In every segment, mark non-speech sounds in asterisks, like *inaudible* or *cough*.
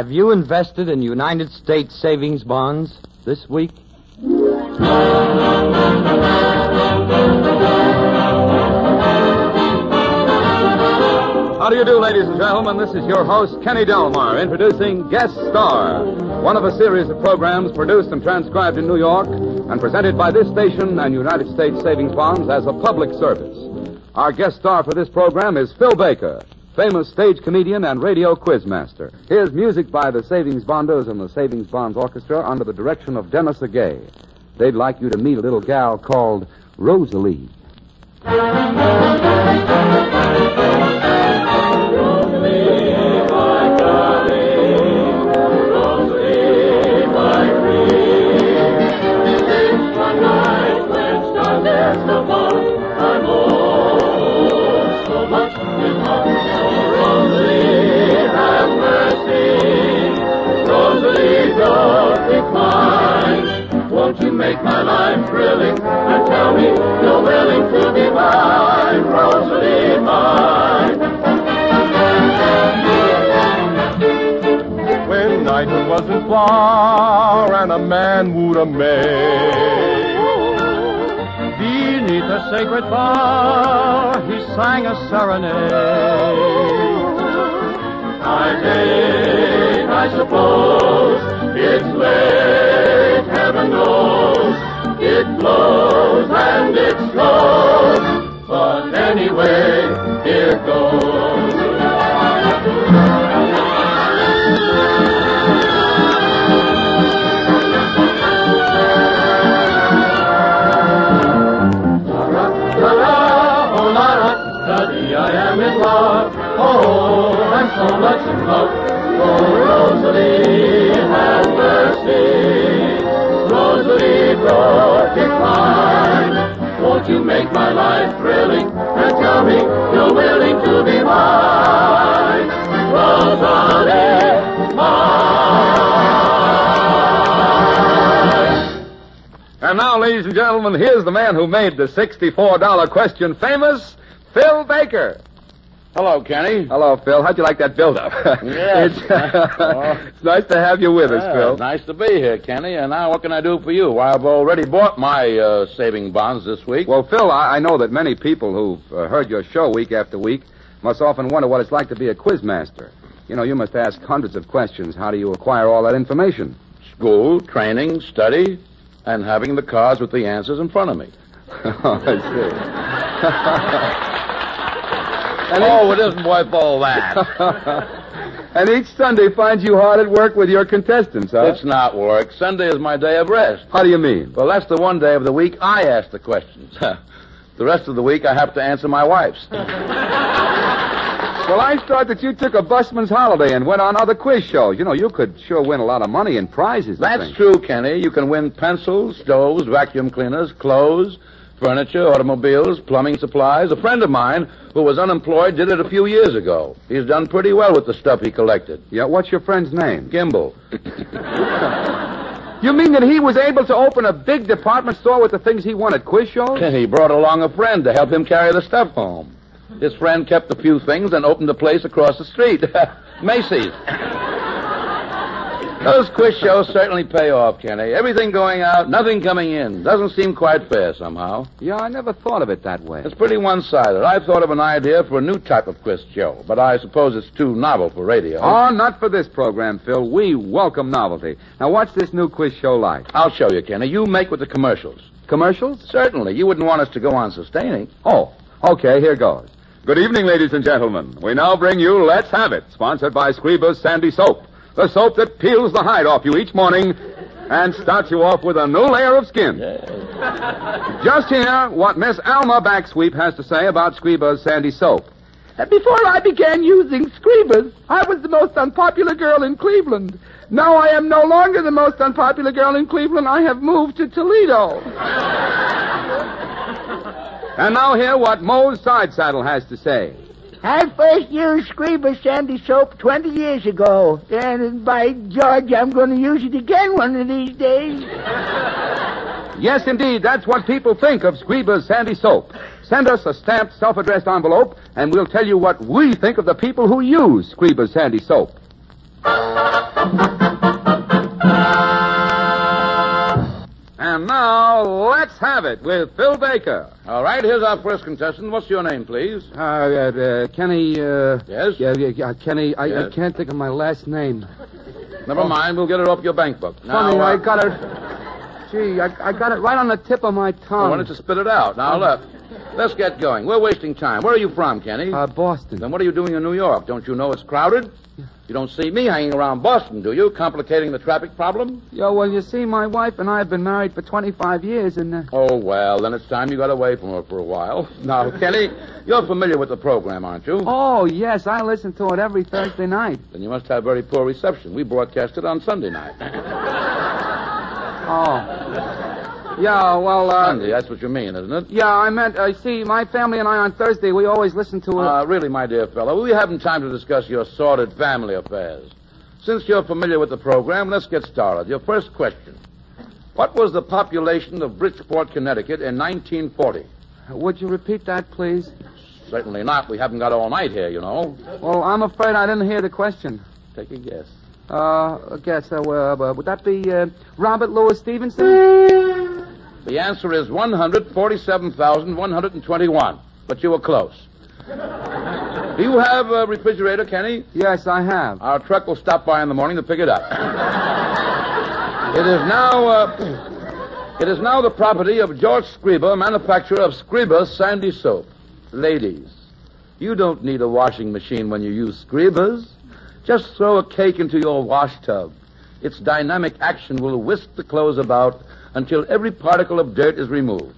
Have you invested in United States savings bonds this week? How do you do, ladies and gentlemen? This is your host, Kenny Delmar, introducing Guest Star, one of a series of programs produced and transcribed in New York and presented by this station and United States Savings Bonds as a public service. Our guest star for this program is Phil Baker, famous stage comedian and radio quizmaster. Here's music by the Savings Bonders and the Savings Bonds Orchestra under the direction of Dennis Agay. They'd like you to meet a little gal called Rosalie. Wasn't and a man would a maid. Beneath a sacred bar, he sang a serenade. I think, I suppose, it's late, heaven knows. It blows and it slows, but anyway, here goes. Ladies and gentlemen, here's the man who made the $64 question famous, Phil Baker. Hello, Kenny. Hello, Phil. How'd you like that build-up? Yes. *laughs* it's, *laughs* it's nice to have you with us, Yeah, Phil. Nice to be here, Kenny. And now, what can I do for you? Well, I've already bought my uh, saving bonds this week. Well, Phil, I, I know that many people who've uh, heard your show week after week must often wonder what it's like to be a quizmaster. You know, you must ask hundreds of questions. How do you acquire all that information? School, training, study, and having the cards with the answers in front of me. *laughs* oh, I *laughs* And oh, it isn't worth all that. see. *laughs* and each Sunday finds you hard at work with your contestants, huh? it's not work. Sunday is my day of rest. How do you mean? Well, that's the one day of the week I ask the questions. the rest of the week, I have to answer my wife's. Well, I thought that you took a busman's holiday and went on other quiz shows. You know, you could sure win a lot of money in prizes. That's think. true, Kenny. You can win pencils, stoves, vacuum cleaners, clothes, furniture, automobiles, plumbing supplies. A friend of mine who was unemployed did it a few years ago. He's done pretty well with the stuff he collected. Yeah, what's your friend's name? Gimbel. *laughs* You mean that he was able to open a big department store with the things he wanted, quiz shows? *laughs* He brought along a friend to help him carry the stuff home. His friend kept a few things and opened a place across the street. *laughs* Macy's. Those quiz shows certainly pay off, Kenny. Everything going out, nothing coming in. Doesn't seem quite fair somehow. Yeah, I never thought of it that way. It's pretty one-sided. I've thought of an idea for a new type of quiz show, but I suppose it's too novel for radio. Oh, not for this program, Phil. We welcome novelty. Now, what's this new quiz show like? I'll show you, Kenny. You make with the commercials. Commercials? Certainly. You wouldn't want us to go on sustaining. Oh, okay, here goes. Good evening, ladies and gentlemen. We now bring you Let's Have It, sponsored by Scriba's Sandy Soap. The soap that peels the hide off you each morning and starts you off with a new layer of skin. Just hear what Miss Alma Backsweep has to say about Scriba's Sandy Soap. Before I began using Screebers, I was the most unpopular girl in Cleveland. Now I am no longer the most unpopular girl in Cleveland. I have moved to Toledo. And now hear what Mose Side Saddle has to say. I first used Screeber Sandy soap 20 years ago. And by George, I'm going to use it again one of these days. *laughs* Yes, indeed, that's what people think of Scriba's Sandy Soap. Send us a stamped, self-addressed envelope, and we'll tell you what we think of the people who use Scriba's Sandy Soap. And now, let's have it with Phil Baker. All right, here's our first contestant. What's your name, please? Uh, uh, uh, Kenny, uh... Yes? Yeah, yeah, Kenny, I, I can't think of my last name. Never mind, we'll get it off your bank book. Now, Funny, uh, I got it... Gee, I, I got it right on the tip of my tongue. I wanted to spit it out? Now, look, let's get going. We're wasting time. Where are you from, Kenny? Uh, Boston. then what are you doing in New York? Don't you know it's crowded? You don't see me hanging around Boston, do you? Complicating the traffic problem? Yo, well, you see, my wife and I have been married for 25 years, and... Uh, Oh, well, then it's time you got away from her for a while. *laughs* Now, Kenny, you're familiar with the program, aren't you? oh, yes, I listen to it every Thursday night. Then you must have very poor reception. We broadcast it on Sunday night. *laughs* Oh. Yeah, well, uh... Sunday, that's what you mean, isn't it? Yeah, I meant, uh, see, my family and I on Thursday, we always listen to it. Uh, really, my dear fellow, we haven't time to discuss your sordid family affairs. Since you're familiar with the program, let's get started. Your first question. What was the population of Bridgeport, Connecticut in 1940? Would you repeat that, please? Certainly not. We haven't got all night here, you know. Well, I'm afraid I didn't hear the question. Take a guess. Uh, I guess, uh, uh, would that be uh, Robert Louis Stevenson? The answer is 147,121. But you were close. Do you have a refrigerator, Kenny? Yes, I have. Our truck will stop by in the morning to pick it up. it is now, uh, it is now the property of George Scriba, manufacturer of Scriba Sandy Soap. Ladies, you don't need a washing machine when you use Scribas. Just throw a cake into your wash tub. Its dynamic action will whisk the clothes about until every particle of dirt is removed.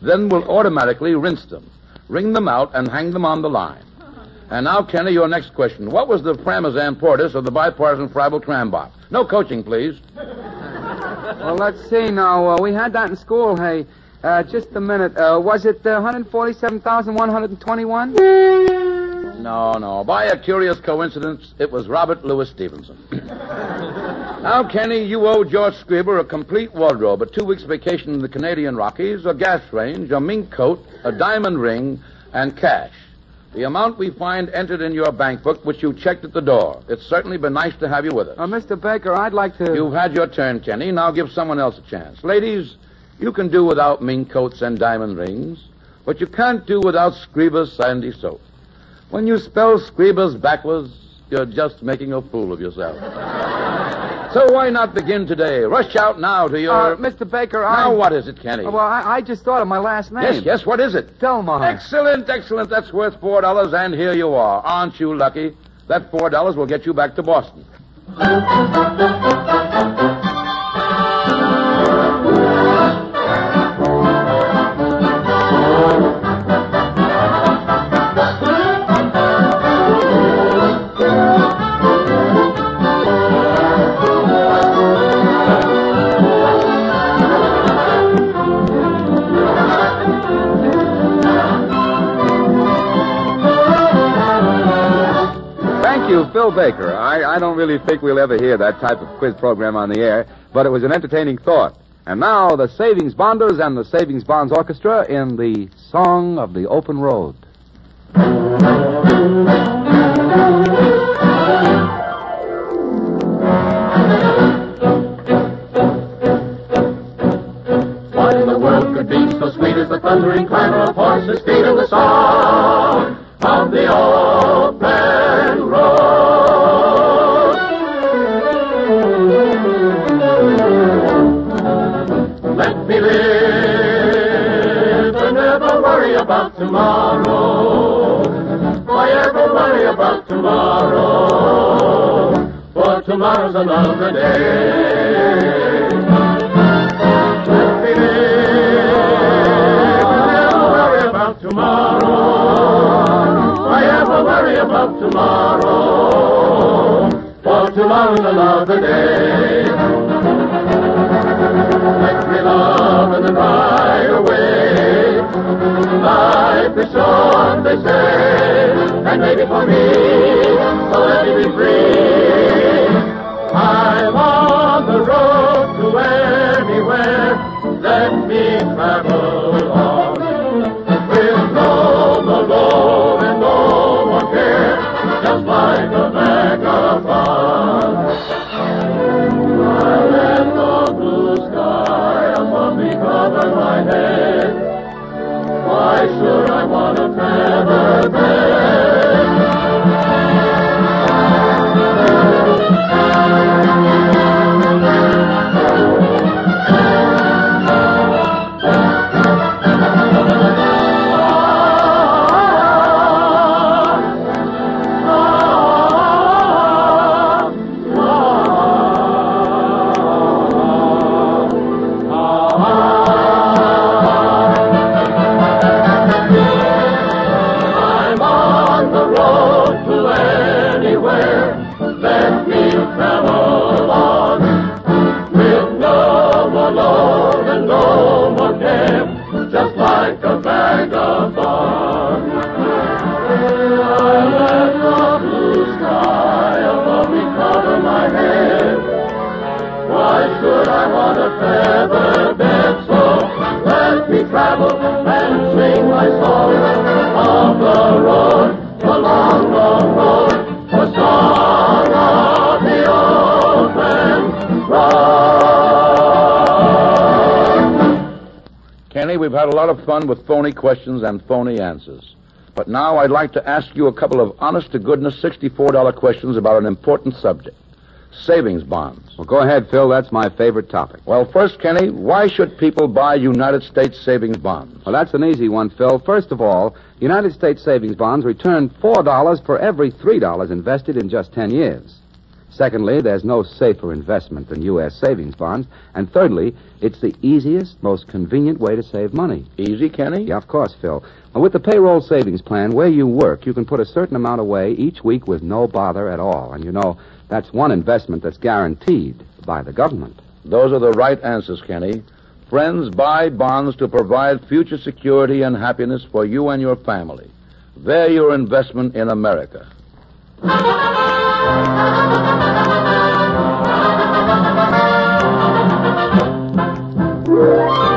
Then we'll automatically rinse them, wring them out, and hang them on the line. And now, Kenny, your next question. What was the Pramazan Portis of the bipartisan Freiburg Trambach? No coaching, please. *laughs* Well, let's see now. Uh, we had that in school, hey. Uh, just a minute. Uh, was it uh, 147,121? No, no. By a curious coincidence, it was Robert Louis Stevenson. *laughs* now, Kenny, you owe George Scriber a complete wardrobe, a two weeks vacation in the Canadian Rockies, a gas range, a mink coat, a diamond ring, and cash. The amount we find entered in your bank book, which you checked at the door. It's certainly been nice to have you with us. Uh, Mr. Baker, I'd like to... You've had your turn, Kenny. Now give someone else a chance. Ladies, you can do without mink coats and diamond rings, but you can't do without Scriba's Sandy soap. When you spell Scriba's backwards, you're just making a fool of yourself. so why not begin today? Rush out now to your. Uh, Mr. Baker, I... Now what is it, Kenny? Well, I, I just thought of my last name. yes, yes. What is it? Delmar. Excellent, excellent. That's worth four dollars, and here you are. Aren't you lucky? That four dollars will get you back to Boston. Phil Baker. I, I don't really think we'll ever hear that type of quiz program on the air, but it was an entertaining thought. And now, the Savings Bonders and the Savings Bonds Orchestra in the Song of the Open Road. What in the world could be so sweet as the thundering clamor of horses' feet and the song of the open about tomorrow. Why ever worry about tomorrow? For tomorrow's another day. Worry about tomorrow. Ever worry about tomorrow? For tomorrow's another day. Let me love they say, and maybe for me, so let me be free. Lot of fun with phony questions and phony answers. But now I'd like to ask you a couple of honest to goodness $64 questions about an important subject savings bonds. Well, go ahead, Phil. That's my favorite topic. Well, first, Kenny, why should people buy United States savings bonds? Well, that's an easy one, Phil. First of all, United States savings bonds return $4 for every $3 invested in just 10 years. Secondly, there's no safer investment than U.S. savings bonds. And thirdly, it's the easiest, most convenient way to save money. Easy, Kenny? Yeah, of course, Phil. Now, with the payroll savings plan, where you work, you can put a certain amount away each week with no bother at all. And you know, that's one investment that's guaranteed by the government. Those are the right answers, Kenny. Friends buy bonds to provide future security and happiness for you and your family. They're your investment in America. This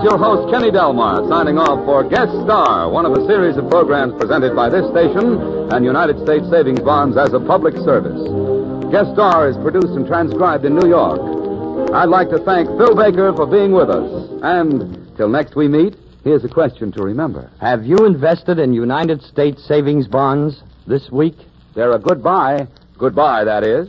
is your host, Kenny Delmar, signing off for Guest Star, one of a series of programs presented by this station and United States Savings Bonds as a public service. Guest Star is produced and transcribed in New York. I'd like to thank Phil Baker for being with us. And till next we meet, here's a question to remember. Have you invested in United States savings bonds this week? They're a goodbye. Goodbye, that is.